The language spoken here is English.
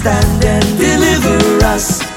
stand and deliver us.